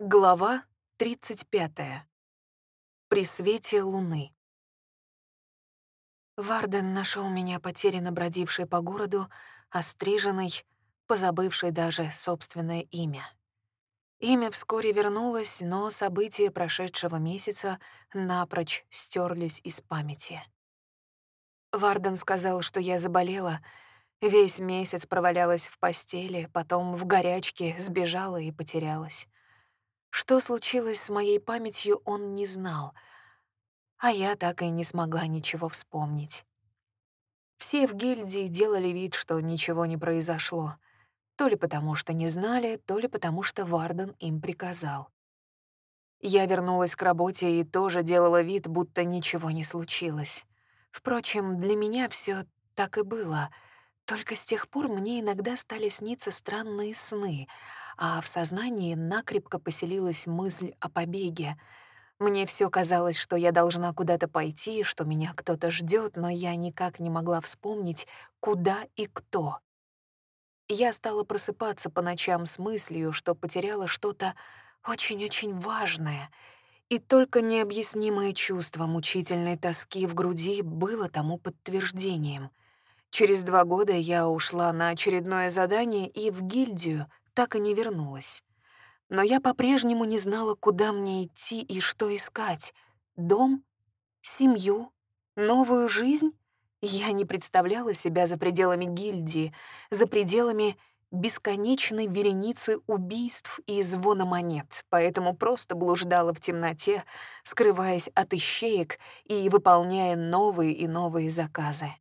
Глава 35. При свете луны. Варден нашел меня потерянно бродившей по городу, остриженной, позабывшей даже собственное имя. Имя вскоре вернулось, но события прошедшего месяца напрочь стерлись из памяти. Варден сказал, что я заболела, весь месяц провалялась в постели, потом в горячке сбежала и потерялась. Что случилось с моей памятью, он не знал, а я так и не смогла ничего вспомнить. Все в гильдии делали вид, что ничего не произошло, то ли потому что не знали, то ли потому что Варден им приказал. Я вернулась к работе и тоже делала вид, будто ничего не случилось. Впрочем, для меня все так и было, только с тех пор мне иногда стали сниться странные сны — а в сознании накрепко поселилась мысль о побеге. Мне все казалось, что я должна куда-то пойти, что меня кто-то ждет, но я никак не могла вспомнить, куда и кто. Я стала просыпаться по ночам с мыслью, что потеряла что-то очень-очень важное, и только необъяснимое чувство мучительной тоски в груди было тому подтверждением. Через два года я ушла на очередное задание и в гильдию, так и не вернулась. Но я по-прежнему не знала, куда мне идти и что искать. Дом? Семью? Новую жизнь? Я не представляла себя за пределами гильдии, за пределами бесконечной вереницы убийств и звона монет, поэтому просто блуждала в темноте, скрываясь от ищеек и выполняя новые и новые заказы.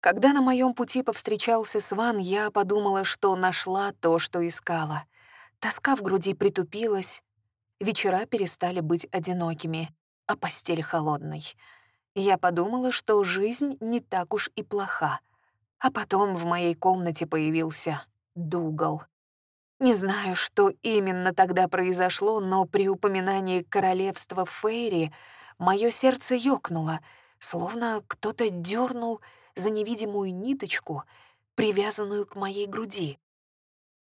Когда на моем пути повстречался Сван, я подумала, что нашла то, что искала. Тоска в груди притупилась, вечера перестали быть одинокими, а постель холодной. Я подумала, что жизнь не так уж и плоха. А потом в моей комнате появился Дугал. Не знаю, что именно тогда произошло, но при упоминании королевства Фейри мое сердце ёкнуло, словно кто-то дернул за невидимую ниточку, привязанную к моей груди.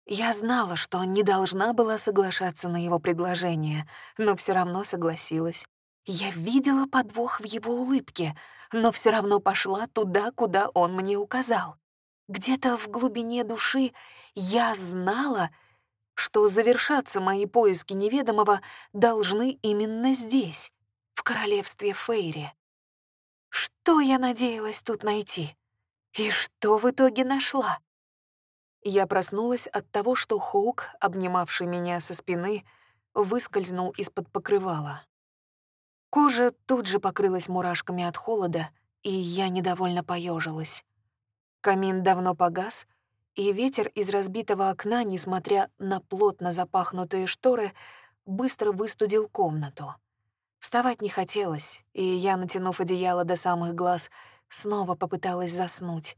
Я знала, что не должна была соглашаться на его предложение, но все равно согласилась. Я видела подвох в его улыбке, но все равно пошла туда, куда он мне указал. Где-то в глубине души я знала, что завершаться мои поиски неведомого должны именно здесь, в королевстве Фейри. Что я надеялась тут найти? И что в итоге нашла? Я проснулась от того, что Хоук, обнимавший меня со спины, выскользнул из-под покрывала. Кожа тут же покрылась мурашками от холода, и я недовольно поежилась. Камин давно погас, и ветер из разбитого окна, несмотря на плотно запахнутые шторы, быстро выстудил комнату. Вставать не хотелось, и я, натянув одеяло до самых глаз, снова попыталась заснуть.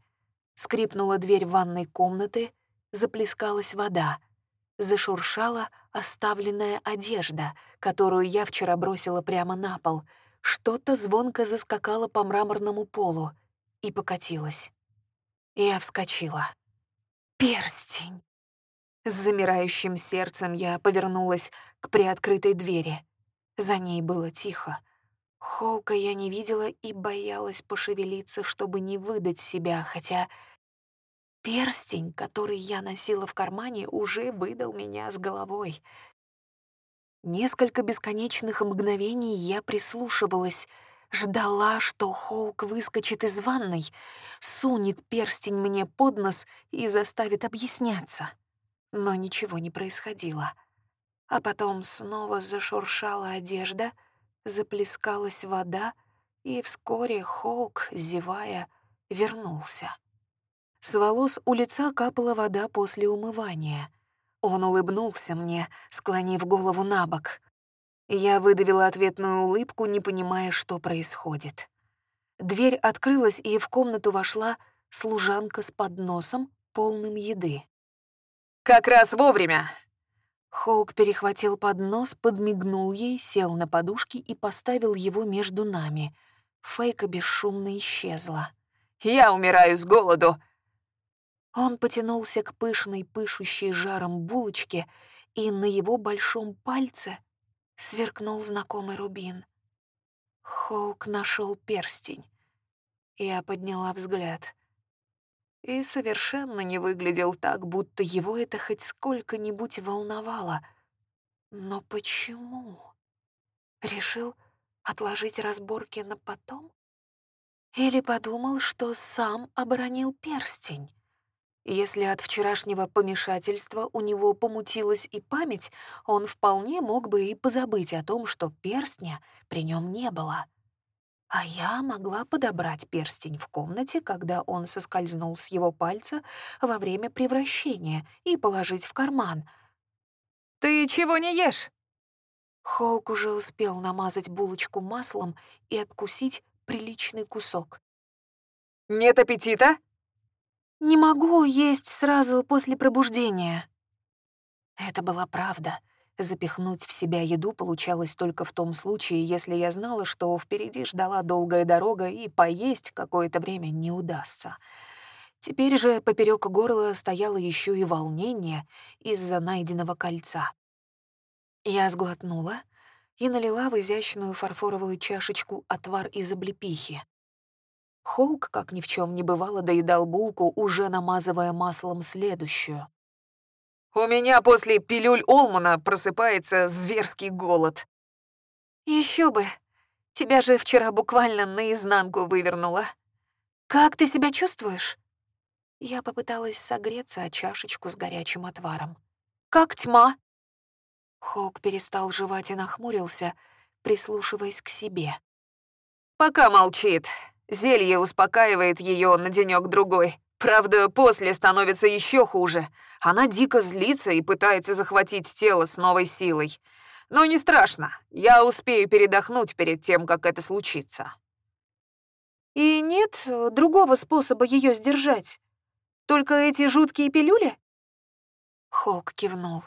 Скрипнула дверь ванной комнаты, заплескалась вода. Зашуршала оставленная одежда, которую я вчера бросила прямо на пол. Что-то звонко заскакало по мраморному полу и покатилось. Я вскочила. Перстень! С замирающим сердцем я повернулась к приоткрытой двери — за ней было тихо. Хоука я не видела и боялась пошевелиться, чтобы не выдать себя, хотя перстень, который я носила в кармане, уже выдал меня с головой. Несколько бесконечных мгновений я прислушивалась, ждала, что Хоук выскочит из ванной, сунет перстень мне под нос и заставит объясняться. Но ничего не происходило. А потом снова зашуршала одежда, заплескалась вода, и вскоре Хоук, зевая, вернулся. С волос у лица капала вода после умывания. Он улыбнулся мне, склонив голову на бок. Я выдавила ответную улыбку, не понимая, что происходит. Дверь открылась, и в комнату вошла служанка с подносом, полным еды. «Как раз вовремя!» Хоук перехватил поднос, подмигнул ей, сел на подушки и поставил его между нами. Фейка бесшумно исчезла. «Я умираю с голоду!» Он потянулся к пышной, пышущей жаром булочке и на его большом пальце сверкнул знакомый рубин. Хоук нашел перстень. Я подняла взгляд. И совершенно не выглядел так, будто его это хоть сколько-нибудь волновало. Но почему? Решил отложить разборки на потом? Или подумал, что сам оборонил перстень? Если от вчерашнего помешательства у него помутилась и память, он вполне мог бы и позабыть о том, что перстня при нем не было. А я могла подобрать перстень в комнате, когда он соскользнул с его пальца во время превращения, и положить в карман. «Ты чего не ешь?» Хоук уже успел намазать булочку маслом и откусить приличный кусок. «Нет аппетита?» «Не могу есть сразу после пробуждения». Это была правда. Запихнуть в себя еду получалось только в том случае, если я знала, что впереди ждала долгая дорога и поесть какое-то время не удастся. Теперь же поперек горла стояло еще и волнение из-за найденного кольца. Я сглотнула и налила в изящную фарфоровую чашечку отвар из облепихи. Хоук, как ни в чем не бывало, доедал булку, уже намазывая маслом следующую. «У меня после пилюль Олмана просыпается зверский голод». Еще бы! Тебя же вчера буквально наизнанку вывернула. Как ты себя чувствуешь?» Я попыталась согреться о чашечку с горячим отваром. «Как тьма?» Хоук перестал жевать и нахмурился, прислушиваясь к себе. «Пока молчит. Зелье успокаивает ее на денек другой. Правда, после становится еще хуже. Она дико злится и пытается захватить тело с новой силой. Но не страшно. Я успею передохнуть перед тем, как это случится. И нет другого способа ее сдержать? Только эти жуткие пилюли? Хок кивнул.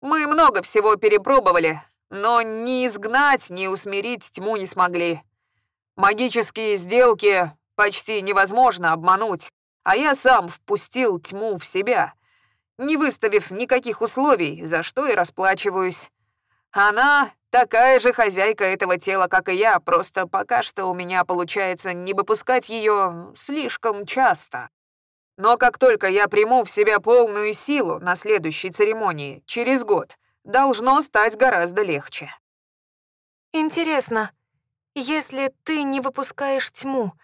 Мы много всего перепробовали, но ни изгнать, ни усмирить тьму не смогли. Магические сделки почти невозможно обмануть, а я сам впустил тьму в себя, не выставив никаких условий, за что и расплачиваюсь. Она такая же хозяйка этого тела, как и я, просто пока что у меня получается не выпускать ее слишком часто. Но как только я приму в себя полную силу на следующей церемонии, через год, должно стать гораздо легче. Интересно, если ты не выпускаешь тьму,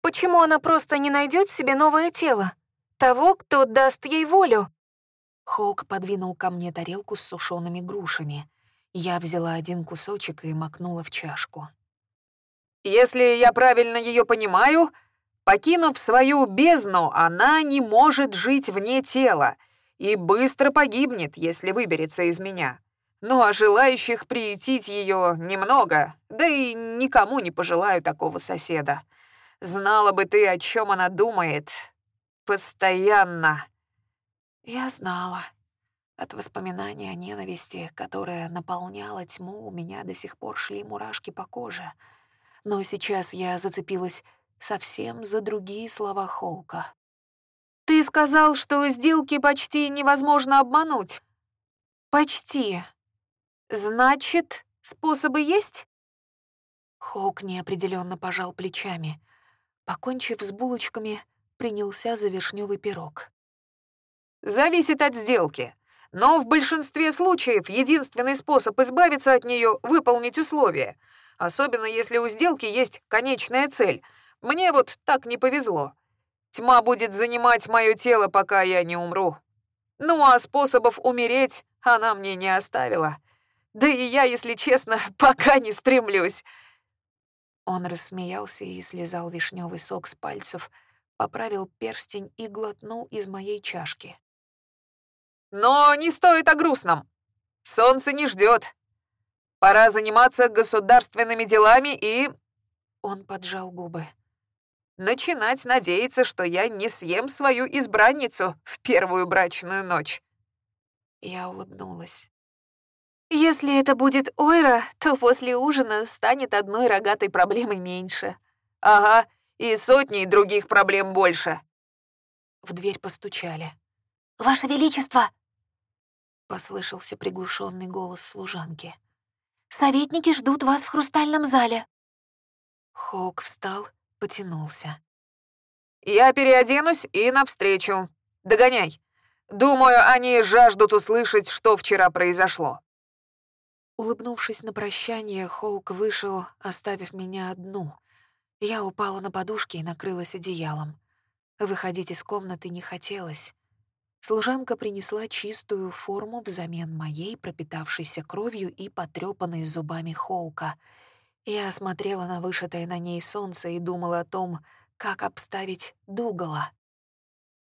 почему она просто не найдет себе новое тело? Того, кто даст ей волю? Хоук подвинул ко мне тарелку с сушеными грушами. Я взяла один кусочек и макнула в чашку. «Если я правильно ее понимаю, Покинув свою бездну, она не может жить вне тела и быстро погибнет, если выберется из меня. Ну а желающих приютить ее немного, да и никому не пожелаю такого соседа. Знала бы ты, о чем она думает. Постоянно. Я знала. От воспоминания о ненависти, которая наполняла тьму, у меня до сих пор шли мурашки по коже. Но сейчас я зацепилась совсем за другие слова Хоука. «Ты сказал, что сделки почти невозможно обмануть?» «Почти. Значит, способы есть?» Хоук неопределенно пожал плечами. Покончив с булочками, принялся за вишневый пирог. «Зависит от сделки. Но в большинстве случаев единственный способ избавиться от нее — выполнить условия. Особенно если у сделки есть конечная цель — мне вот так не повезло. Тьма будет занимать мое тело, пока я не умру. Ну а способов умереть она мне не оставила. Да и я, если честно, пока не стремлюсь». Он рассмеялся и слезал вишневый сок с пальцев, поправил перстень и глотнул из моей чашки. «Но не стоит о грустном. Солнце не ждет. Пора заниматься государственными делами и...» Он поджал губы начинать надеяться, что я не съем свою избранницу в первую брачную ночь. Я улыбнулась. Если это будет Ойра, то после ужина станет одной рогатой проблемой меньше. Ага, и сотней других проблем больше. В дверь постучали. «Ваше Величество!» послышался приглушенный голос служанки. «Советники ждут вас в хрустальном зале». Хоук встал, потянулся. «Я переоденусь и навстречу. Догоняй. Думаю, они жаждут услышать, что вчера произошло». Улыбнувшись на прощание, Хоук вышел, оставив меня одну. Я упала на подушки и накрылась одеялом. Выходить из комнаты не хотелось. Служанка принесла чистую форму взамен моей, пропитавшейся кровью и потрёпанной зубами Хоука. Я смотрела на вышитое на ней солнце и думала о том, как обставить Дугала.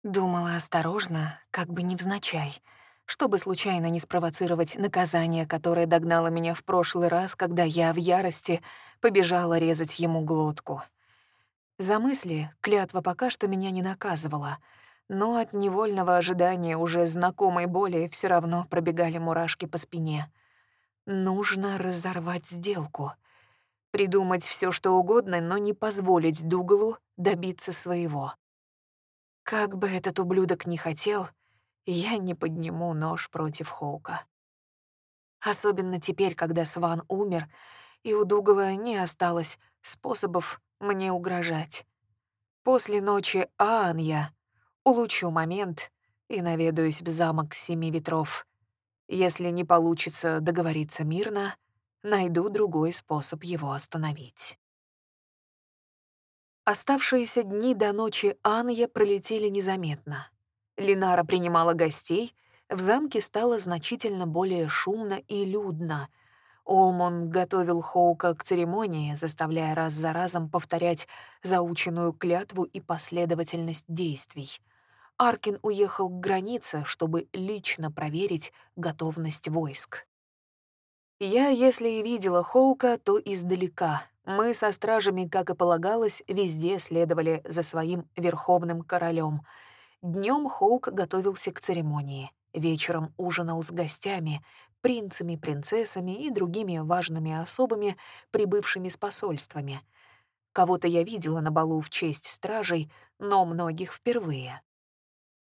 Думала осторожно, как бы невзначай, чтобы случайно не спровоцировать наказание, которое догнало меня в прошлый раз, когда я в ярости побежала резать ему глотку. За мысли клятва пока что меня не наказывала, но от невольного ожидания уже знакомой боли все равно пробегали мурашки по спине. Нужно разорвать сделку. Придумать все, что угодно, но не позволить Дугалу добиться своего. Как бы этот ублюдок ни хотел, я не подниму нож против Хоука. Особенно теперь, когда Сван умер, и у Дугала не осталось способов мне угрожать. После ночи Аан я улучшу момент и наведаюсь в замок Семи Ветров. Если не получится договориться мирно, найду другой способ его остановить. Оставшиеся дни до ночи Анья пролетели незаметно. Линара принимала гостей, в замке стало значительно более шумно и людно — Олмон готовил Хоука к церемонии, заставляя раз за разом повторять заученную клятву и последовательность действий. Аркин уехал к границе, чтобы лично проверить готовность войск. Я, если и видела Хоука, то издалека. Мы со стражами, как и полагалось, везде следовали за своим верховным королем. Днем Хоук готовился к церемонии. Вечером ужинал с гостями, принцами, принцессами и другими важными особами, прибывшими с посольствами. Кого-то я видела на балу в честь стражей, но многих впервые.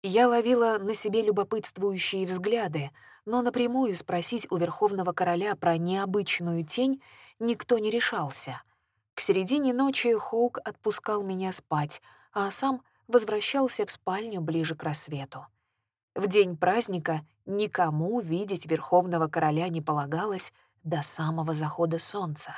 Я ловила на себе любопытствующие взгляды, но напрямую спросить у Верховного Короля про необычную тень никто не решался. К середине ночи Хоук отпускал меня спать, а сам возвращался в спальню ближе к рассвету. В день праздника никому видеть Верховного Короля не полагалось до самого захода солнца.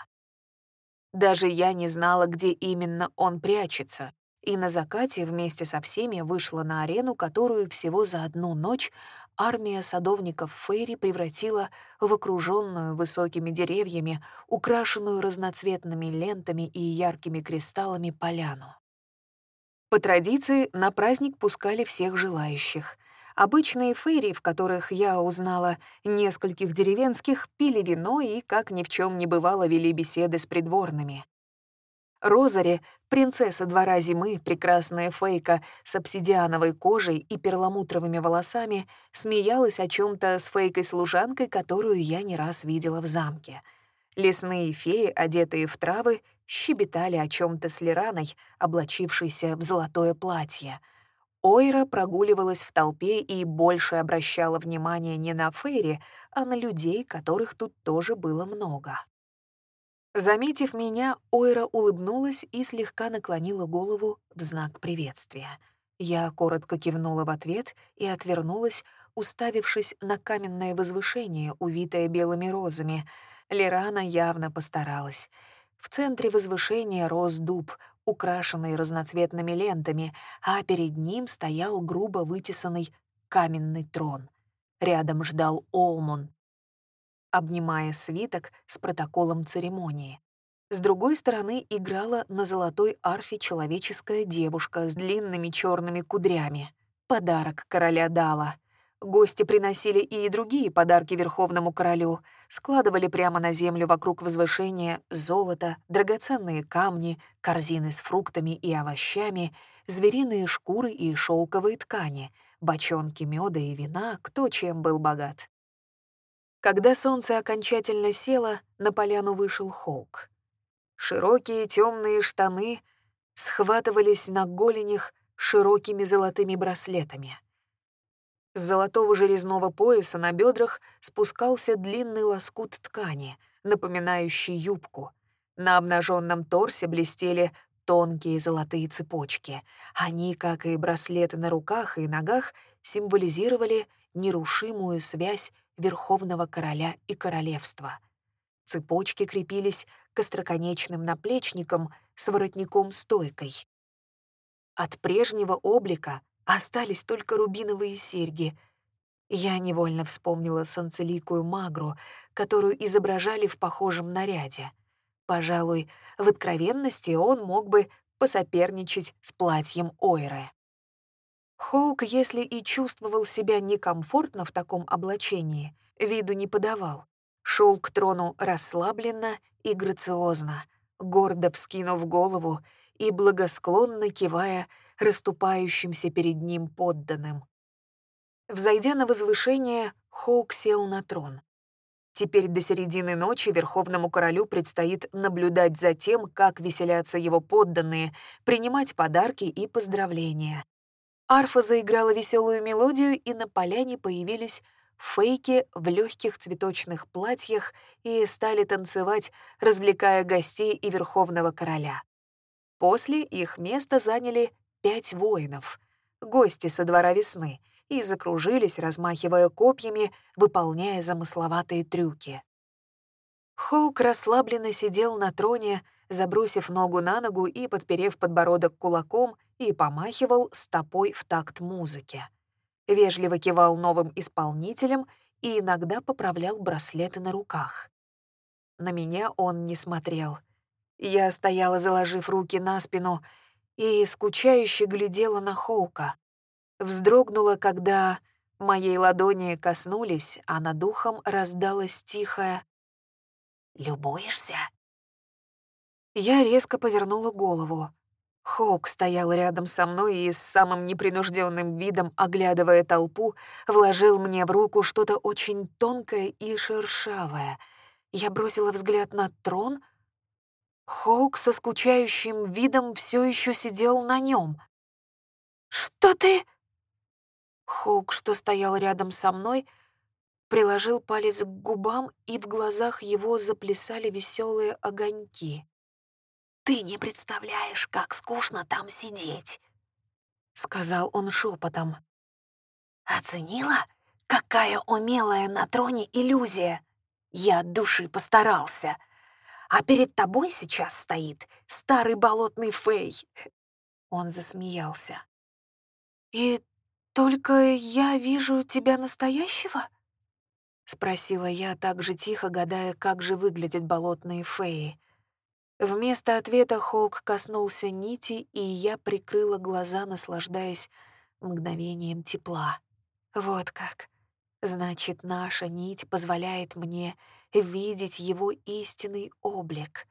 Даже я не знала, где именно он прячется, и на закате вместе со всеми вышла на арену, которую всего за одну ночь армия садовников Фейри превратила в окруженную высокими деревьями, украшенную разноцветными лентами и яркими кристаллами поляну. По традиции на праздник пускали всех желающих — Обычные фейри, в которых я узнала нескольких деревенских, пили вино и, как ни в чем не бывало, вели беседы с придворными. Розари, принцесса двора зимы, прекрасная фейка с обсидиановой кожей и перламутровыми волосами, смеялась о чем то с фейкой-служанкой, которую я не раз видела в замке. Лесные феи, одетые в травы, щебетали о чем то с Лираной, облачившейся в золотое платье — Ойра прогуливалась в толпе и больше обращала внимание не на Фейри, а на людей, которых тут тоже было много. Заметив меня, Ойра улыбнулась и слегка наклонила голову в знак приветствия. Я коротко кивнула в ответ и отвернулась, уставившись на каменное возвышение, увитое белыми розами. Лерана явно постаралась. В центре возвышения рос дуб, украшенный разноцветными лентами, а перед ним стоял грубо вытесанный каменный трон. Рядом ждал Олмун, обнимая свиток с протоколом церемонии. С другой стороны играла на золотой арфе человеческая девушка с длинными черными кудрями. Подарок короля Дала. Гости приносили и другие подарки Верховному Королю, складывали прямо на землю вокруг возвышения золото, драгоценные камни, корзины с фруктами и овощами, звериные шкуры и шелковые ткани, бочонки меда и вина, кто чем был богат. Когда солнце окончательно село, на поляну вышел Хоук. Широкие темные штаны схватывались на голенях широкими золотыми браслетами — С золотого жерезного пояса на бедрах спускался длинный лоскут ткани, напоминающий юбку. На обнаженном торсе блестели тонкие золотые цепочки. Они, как и браслеты на руках и ногах, символизировали нерушимую связь Верховного Короля и Королевства. Цепочки крепились к остроконечным наплечникам с воротником-стойкой. От прежнего облика остались только рубиновые серьги. Я невольно вспомнила санцеликую магру, которую изображали в похожем наряде. Пожалуй, в откровенности он мог бы посоперничать с платьем Ойры. Хоук, если и чувствовал себя некомфортно в таком облачении, виду не подавал. Шел к трону расслабленно и грациозно, гордо вскинув голову и благосклонно кивая расступающимся перед ним подданным. Взойдя на возвышение, Хоук сел на трон. Теперь до середины ночи Верховному Королю предстоит наблюдать за тем, как веселятся его подданные, принимать подарки и поздравления. Арфа заиграла веселую мелодию, и на поляне появились фейки в легких цветочных платьях и стали танцевать, развлекая гостей и Верховного Короля. После их место заняли пять воинов, гости со двора весны, и закружились, размахивая копьями, выполняя замысловатые трюки. Хоук расслабленно сидел на троне, забросив ногу на ногу и подперев подбородок кулаком, и помахивал стопой в такт музыки. Вежливо кивал новым исполнителям и иногда поправлял браслеты на руках. На меня он не смотрел. Я стояла, заложив руки на спину, и скучающе глядела на Хоука. Вздрогнула, когда моей ладони коснулись, а над духом раздалось тихое «Любуешься?» Я резко повернула голову. Хоук стоял рядом со мной и с самым непринужденным видом, оглядывая толпу, вложил мне в руку что-то очень тонкое и шершавое. Я бросила взгляд на трон, Хоук со скучающим видом все еще сидел на нем. «Что ты?» Хоук, что стоял рядом со мной, приложил палец к губам, и в глазах его заплясали веселые огоньки. «Ты не представляешь, как скучно там сидеть», — сказал он шепотом. «Оценила, какая умелая на троне иллюзия? Я от души постарался» а перед тобой сейчас стоит старый болотный фей». Он засмеялся. «И только я вижу тебя настоящего?» — спросила я так же тихо, гадая, как же выглядят болотные феи. Вместо ответа Хоук коснулся нити, и я прикрыла глаза, наслаждаясь мгновением тепла. Вот как. Значит, наша нить позволяет мне видеть его истинный облик.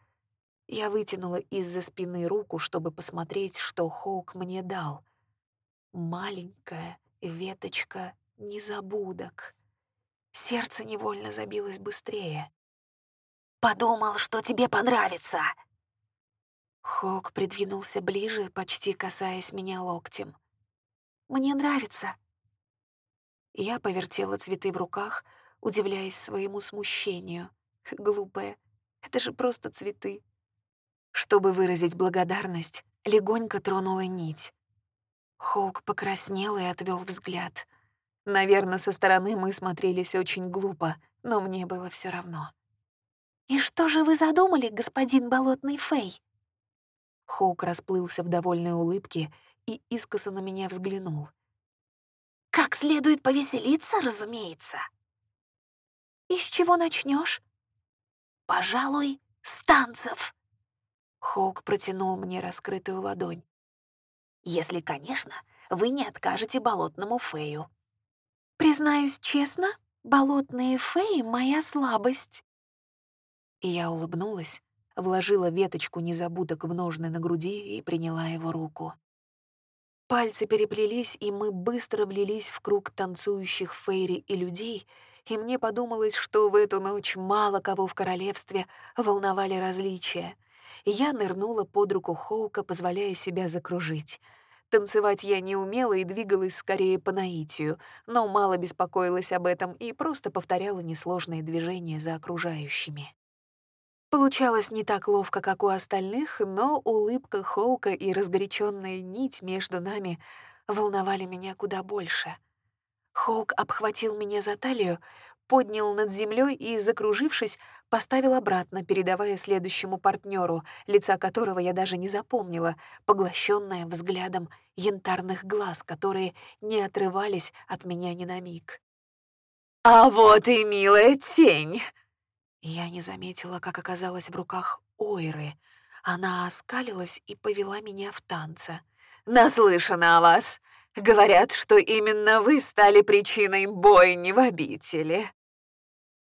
Я вытянула из-за спины руку, чтобы посмотреть, что Хоук мне дал. Маленькая веточка незабудок. Сердце невольно забилось быстрее. «Подумал, что тебе понравится!» Хоук придвинулся ближе, почти касаясь меня локтем. «Мне нравится!» Я повертела цветы в руках — удивляясь своему смущению. Глупая, это же просто цветы. Чтобы выразить благодарность, легонько тронула нить. Хоук покраснел и отвел взгляд. Наверное, со стороны мы смотрелись очень глупо, но мне было все равно. «И что же вы задумали, господин болотный фей?» Хоук расплылся в довольной улыбке и искоса на меня взглянул. «Как следует повеселиться, разумеется!» «И с чего начнешь? «Пожалуй, с танцев!» Хоук протянул мне раскрытую ладонь. «Если, конечно, вы не откажете болотному фею». «Признаюсь честно, болотные феи — моя слабость». И я улыбнулась, вложила веточку незабудок в ножны на груди и приняла его руку. Пальцы переплелись, и мы быстро влились в круг танцующих фейри и людей — и мне подумалось, что в эту ночь мало кого в королевстве волновали различия. Я нырнула под руку Хоука, позволяя себя закружить. Танцевать я не умела и двигалась скорее по наитию, но мало беспокоилась об этом и просто повторяла несложные движения за окружающими. Получалось не так ловко, как у остальных, но улыбка Хоука и разгоряченная нить между нами волновали меня куда больше. Хоук обхватил меня за талию, поднял над землей и, закружившись, поставил обратно, передавая следующему партнеру, лица которого я даже не запомнила, поглощенная взглядом янтарных глаз, которые не отрывались от меня ни на миг. «А вот и милая тень!» Я не заметила, как оказалась в руках Ойры. Она оскалилась и повела меня в танце. «Наслышана о вас. Говорят, что именно вы стали причиной бойни в обители».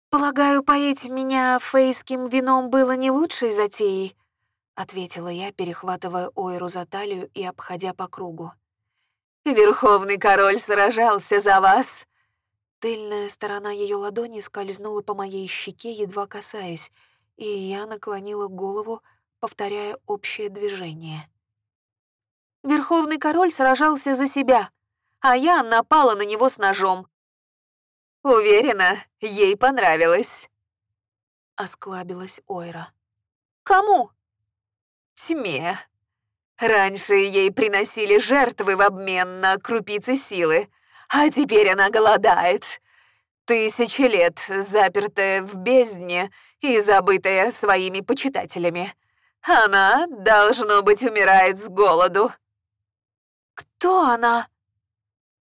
«Полагаю, поить меня фейским вином было не лучшей затеей», — ответила я, перехватывая Ойру за талию и обходя по кругу. «Верховный король сражался за вас». Тыльная сторона ее ладони скользнула по моей щеке, едва касаясь, и я наклонила голову, повторяя общее движение. «Верховный король сражался за себя, а я напала на него с ножом. Уверена, ей понравилось. Осклабилась Ойра. Кому? Тьме. Раньше ей приносили жертвы в обмен на крупицы силы, а теперь она голодает. Тысячи лет запертая в бездне и забытая своими почитателями. Она, должно быть, умирает с голоду. Кто она?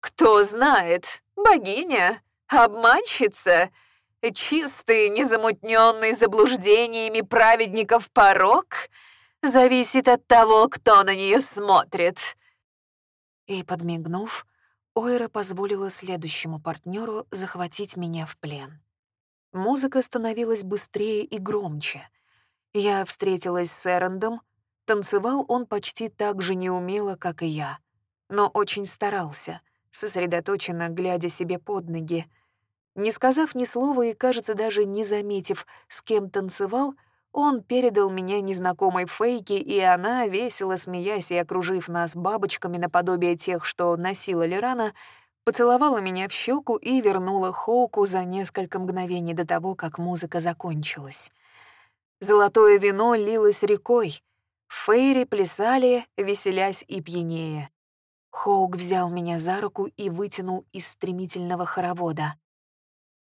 Кто знает, богиня. Обманщица? Чистый, незамутненный заблуждениями праведников порог? Зависит от того, кто на нее смотрит. И, подмигнув, Ойра позволила следующему партнеру захватить меня в плен. Музыка становилась быстрее и громче. Я встретилась с Эрендом, танцевал он почти так же неумело, как и я, но очень старался, сосредоточенно глядя себе под ноги, не сказав ни слова и, кажется, даже не заметив, с кем танцевал, он передал меня незнакомой Фейке, и она, весело смеясь и окружив нас бабочками наподобие тех, что носила Лерана, поцеловала меня в щеку и вернула Хоуку за несколько мгновений до того, как музыка закончилась. Золотое вино лилось рекой. Фейри плясали, веселясь и пьянее. Хоук взял меня за руку и вытянул из стремительного хоровода.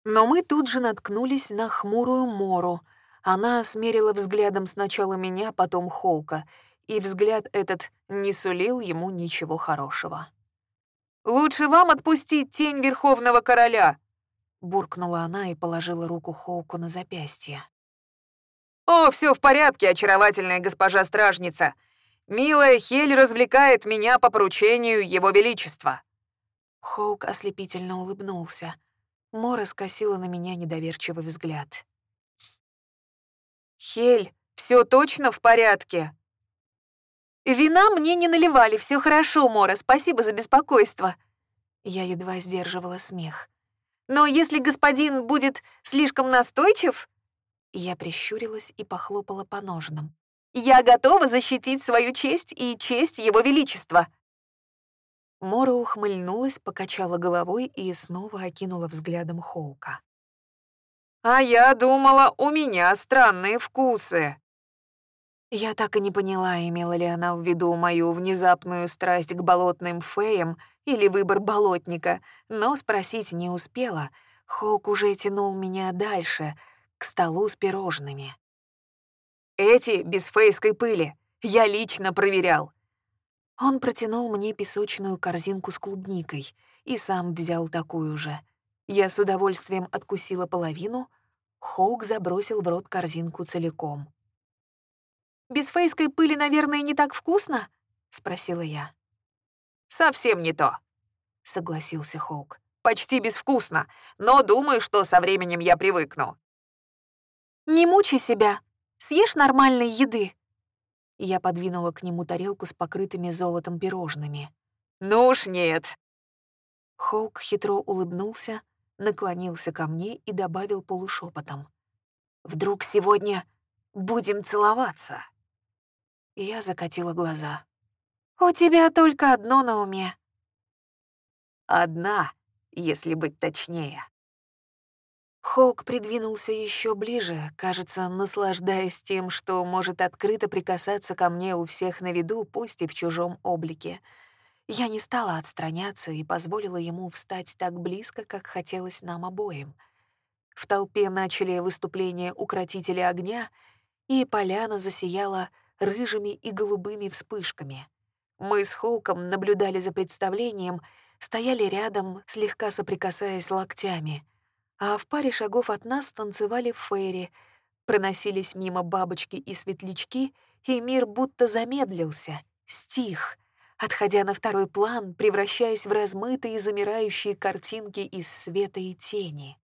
Но мы тут же наткнулись на хмурую Мору. Она смерила взглядом сначала меня, потом Хоука, и взгляд этот не сулил ему ничего хорошего. «Лучше вам отпустить тень Верховного Короля!» Буркнула она и положила руку Хоуку на запястье. «О, все в порядке, очаровательная госпожа стражница. Милая Хель развлекает меня по поручению Его Величества». Хоук ослепительно улыбнулся. Мора скосила на меня недоверчивый взгляд. «Хель, все точно в порядке?» «Вина мне не наливали, все хорошо, Мора, спасибо за беспокойство». Я едва сдерживала смех. «Но если господин будет слишком настойчив...» Я прищурилась и похлопала по ножнам. «Я готова защитить свою честь и честь Его Величества!» Мора ухмыльнулась, покачала головой и снова окинула взглядом Хоука. «А я думала, у меня странные вкусы». Я так и не поняла, имела ли она в виду мою внезапную страсть к болотным феям или выбор болотника, но спросить не успела. Хоук уже тянул меня дальше, к столу с пирожными. «Эти без фейской пыли. Я лично проверял. Он протянул мне песочную корзинку с клубникой и сам взял такую же. Я с удовольствием откусила половину, Хоук забросил в рот корзинку целиком. «Без фейской пыли, наверное, не так вкусно?» — спросила я. «Совсем не то», — согласился Хоук. «Почти безвкусно, но думаю, что со временем я привыкну». «Не мучай себя. Съешь нормальной еды», я подвинула к нему тарелку с покрытыми золотом пирожными. «Ну уж нет!» Хоук хитро улыбнулся, наклонился ко мне и добавил полушепотом. «Вдруг сегодня будем целоваться?» Я закатила глаза. «У тебя только одно на уме». «Одна, если быть точнее». Хоук придвинулся еще ближе, кажется, наслаждаясь тем, что может открыто прикасаться ко мне у всех на виду, пусть и в чужом облике. Я не стала отстраняться и позволила ему встать так близко, как хотелось нам обоим. В толпе начали выступления укротители огня, и поляна засияла рыжими и голубыми вспышками. Мы с Хоуком наблюдали за представлением, стояли рядом, слегка соприкасаясь локтями — а в паре шагов от нас танцевали фейри, проносились мимо бабочки и светлячки, и мир будто замедлился, стих, отходя на второй план, превращаясь в размытые замирающие картинки из света и тени.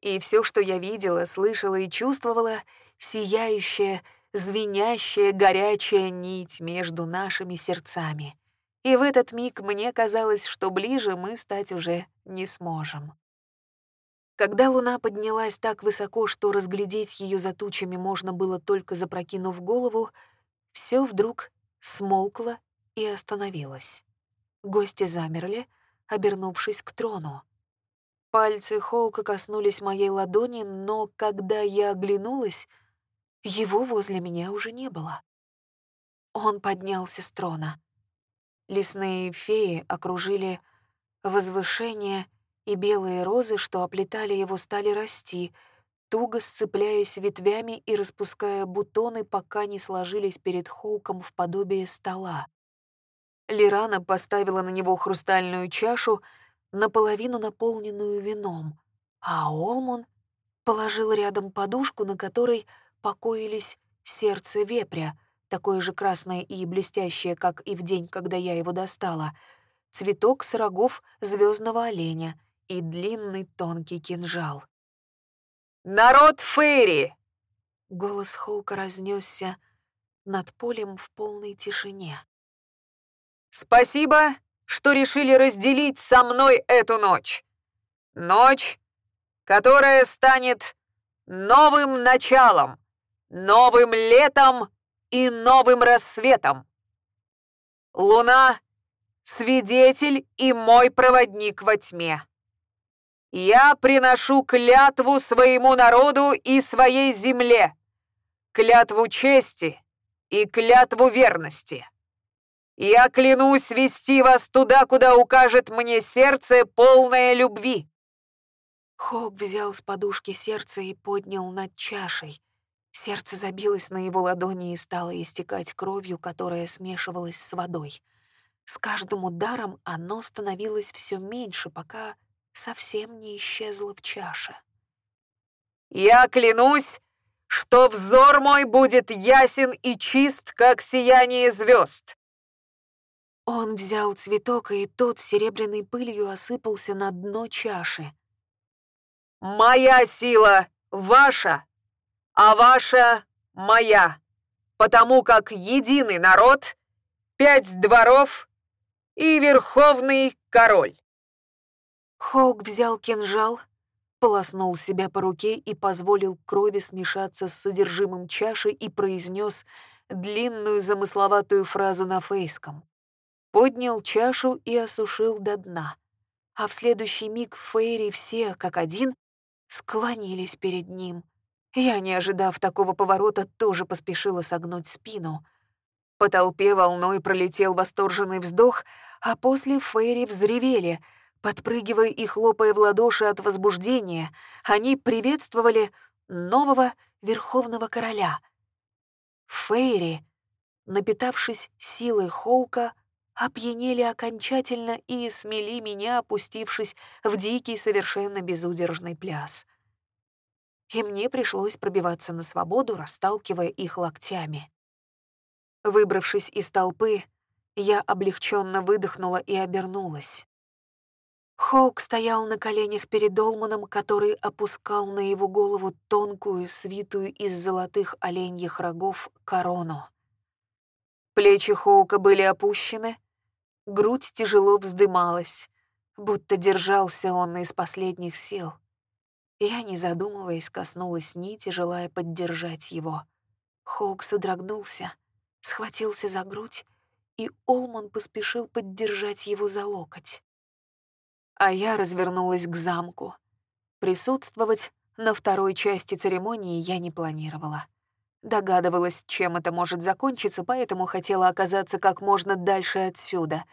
И все, что я видела, слышала и чувствовала, сияющая, звенящая, горячая нить между нашими сердцами. И в этот миг мне казалось, что ближе мы стать уже не сможем. Когда луна поднялась так высоко, что разглядеть ее за тучами можно было только запрокинув голову, все вдруг смолкло и остановилось. Гости замерли, обернувшись к трону. Пальцы Хоука коснулись моей ладони, но когда я оглянулась, его возле меня уже не было. Он поднялся с трона. Лесные феи окружили возвышение — и белые розы, что оплетали его, стали расти, туго сцепляясь ветвями и распуская бутоны, пока не сложились перед Хоуком в подобие стола. Лирана поставила на него хрустальную чашу, наполовину наполненную вином, а Олмон положил рядом подушку, на которой покоились сердце вепря, такое же красное и блестящее, как и в день, когда я его достала, цветок с рогов звездного оленя — и длинный тонкий кинжал. «Народ Фейри!» Голос Хоука разнесся над полем в полной тишине. «Спасибо, что решили разделить со мной эту ночь. Ночь, которая станет новым началом, новым летом и новым рассветом. Луна — свидетель и мой проводник во тьме. Я приношу клятву своему народу и своей земле, клятву чести и клятву верности. Я клянусь вести вас туда, куда укажет мне сердце, полное любви». Хок взял с подушки сердце и поднял над чашей. Сердце забилось на его ладони и стало истекать кровью, которая смешивалась с водой. С каждым ударом оно становилось все меньше, пока совсем не исчезла в чаше. «Я клянусь, что взор мой будет ясен и чист, как сияние звезд. Он взял цветок, и тот серебряной пылью осыпался на дно чаши. «Моя сила ваша, а ваша моя, потому как единый народ, пять дворов и верховный король». Хоук взял кинжал, полоснул себя по руке и позволил крови смешаться с содержимым чаши и произнес длинную замысловатую фразу на фейском. Поднял чашу и осушил до дна. А в следующий миг Фейри все, как один, склонились перед ним. Я, не ожидав такого поворота, тоже поспешила согнуть спину. По толпе волной пролетел восторженный вздох, а после Фейри взревели — Подпрыгивая и хлопая в ладоши от возбуждения, они приветствовали нового верховного короля. Фейри, напитавшись силой Хоука, опьянели окончательно и смели меня, опустившись в дикий, совершенно безудержный пляс. И мне пришлось пробиваться на свободу, расталкивая их локтями. Выбравшись из толпы, я облегченно выдохнула и обернулась. Хоук стоял на коленях перед Долманом, который опускал на его голову тонкую, свитую из золотых оленьих рогов корону. Плечи Хоука были опущены, грудь тяжело вздымалась, будто держался он из последних сил. Я, не задумываясь, коснулась нити, желая поддержать его. Хоук содрогнулся, схватился за грудь и Олман поспешил поддержать его за локоть. А я развернулась к замку. Присутствовать на второй части церемонии я не планировала. Догадывалась, чем это может закончиться, поэтому хотела оказаться как можно дальше отсюда.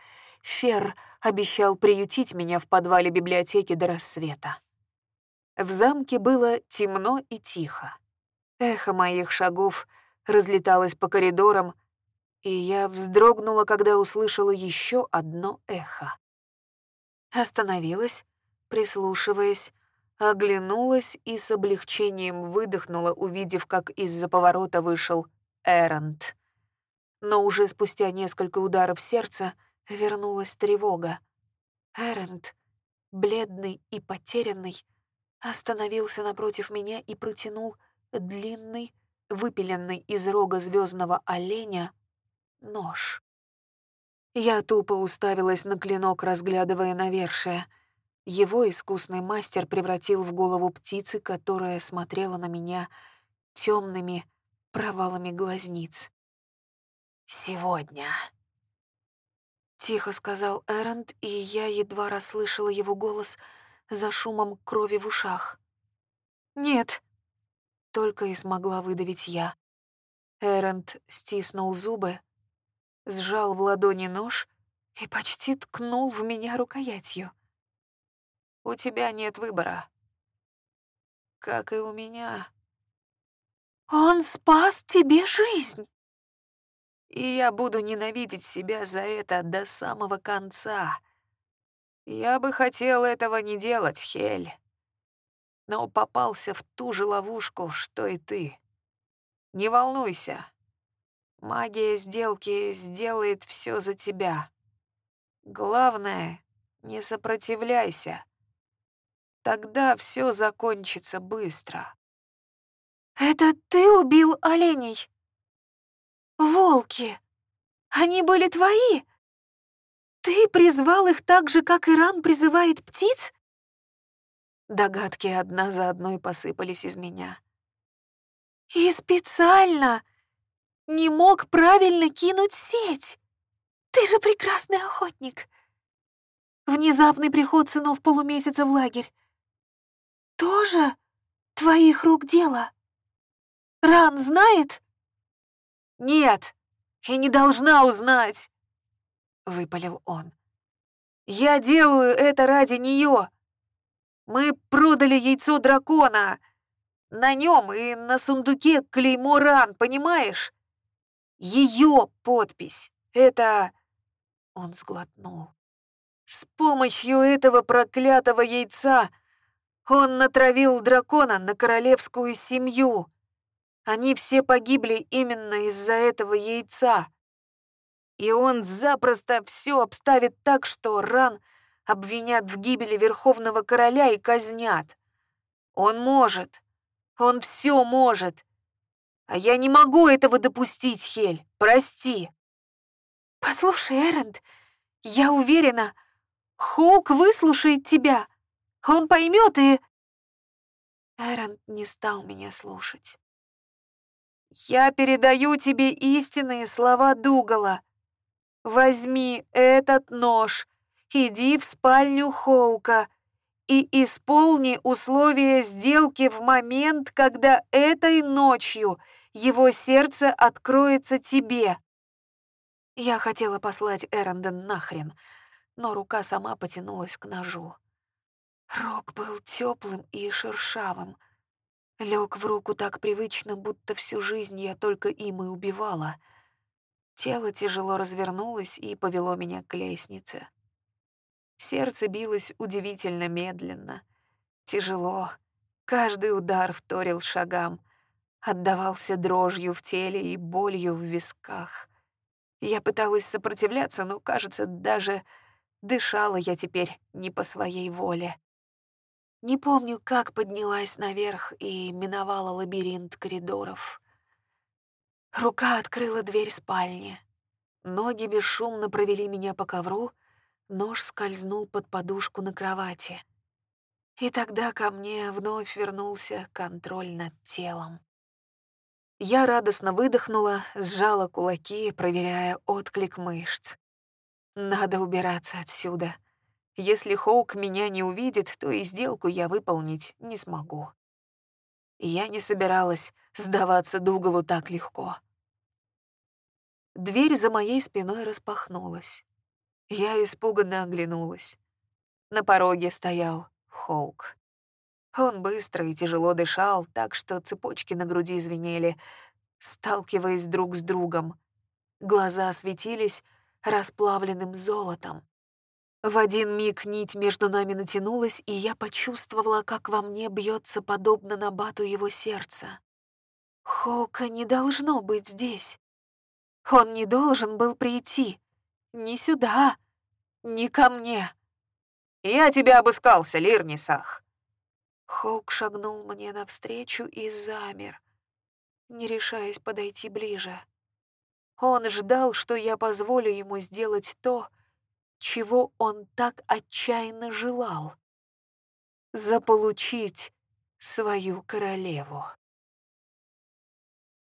Фер обещал приютить меня в подвале библиотеки до рассвета. В замке было темно и тихо. Эхо моих шагов разлеталось по коридорам, и я вздрогнула, когда услышала еще одно эхо. Остановилась, прислушиваясь, оглянулась и с облегчением выдохнула, увидев, как из-за поворота вышел Эрант. Но уже спустя несколько ударов сердца вернулась тревога. Эрант, бледный и потерянный, остановился напротив меня и протянул длинный, выпиленный из рога звездного оленя, нож. Я тупо уставилась на клинок, разглядывая навершие — его искусный мастер превратил в голову птицы, которая смотрела на меня темными провалами глазниц. «Сегодня», — тихо сказал Эрент, и я едва расслышала его голос за шумом крови в ушах. «Нет», — только и смогла выдавить я. Эрент стиснул зубы, сжал в ладони нож и почти ткнул в меня рукоятью. У тебя нет выбора. Как и у меня. Он спас тебе жизнь. И я буду ненавидеть себя за это до самого конца. Я бы хотел этого не делать, Хель. Но попался в ту же ловушку, что и ты. Не волнуйся. Магия сделки сделает все за тебя. Главное, не сопротивляйся. Тогда все закончится быстро. «Это ты убил оленей? Волки! Они были твои? Ты призвал их так же, как Иран призывает птиц?» Догадки одна за одной посыпались из меня. «И специально не мог правильно кинуть сеть. Ты же прекрасный охотник. Внезапный приход сынов полумесяца в лагерь тоже твоих рук дело? Ран знает? Нет, и не должна узнать, выпалил он. Я делаю это ради нее. Мы продали яйцо дракона. На нем и на сундуке клеймо ран, понимаешь? Ее подпись. Это... Он сглотнул. С помощью этого проклятого яйца он натравил дракона на королевскую семью. Они все погибли именно из-за этого яйца. И он запросто все обставит так, что ран обвинят в гибели верховного короля и казнят. Он может. Он все может. А я не могу этого допустить, Хель. Прости. Послушай, Эренд, я уверена, Хоук выслушает тебя. Он поймет и...» Эрон не стал меня слушать. «Я передаю тебе истинные слова Дугала. Возьми этот нож, иди в спальню Хоука и исполни условия сделки в момент, когда этой ночью его сердце откроется тебе». Я хотела послать Эронден нахрен, но рука сама потянулась к ножу. Рог был теплым и шершавым. Лег в руку так привычно, будто всю жизнь я только им и убивала. Тело тяжело развернулось и повело меня к лестнице. Сердце билось удивительно медленно. Тяжело. Каждый удар вторил шагам. Отдавался дрожью в теле и болью в висках. Я пыталась сопротивляться, но, кажется, даже дышала я теперь не по своей воле. Не помню, как поднялась наверх и миновала лабиринт коридоров. Рука открыла дверь спальни. Ноги бесшумно провели меня по ковру, нож скользнул под подушку на кровати. И тогда ко мне вновь вернулся контроль над телом. Я радостно выдохнула, сжала кулаки, проверяя отклик мышц. Надо убираться отсюда. Если Хоук меня не увидит, то и сделку я выполнить не смогу. Я не собиралась сдаваться Дугалу так легко. Дверь за моей спиной распахнулась. Я испуганно оглянулась. На пороге стоял Хоук. Он быстро и тяжело дышал, так что цепочки на груди звенели, сталкиваясь друг с другом. Глаза светились расплавленным золотом. В один миг нить между нами натянулась, и я почувствовала, как во мне бьется подобно набату его сердца. Хоука не должно быть здесь. Он не должен был прийти. Ни сюда, ни ко мне. «Я тебя обыскался, Лирнисах», Хоук шагнул мне навстречу и замер, не решаясь подойти ближе. Он ждал, что я позволю ему сделать то, чего он так отчаянно желал — заполучить свою королеву.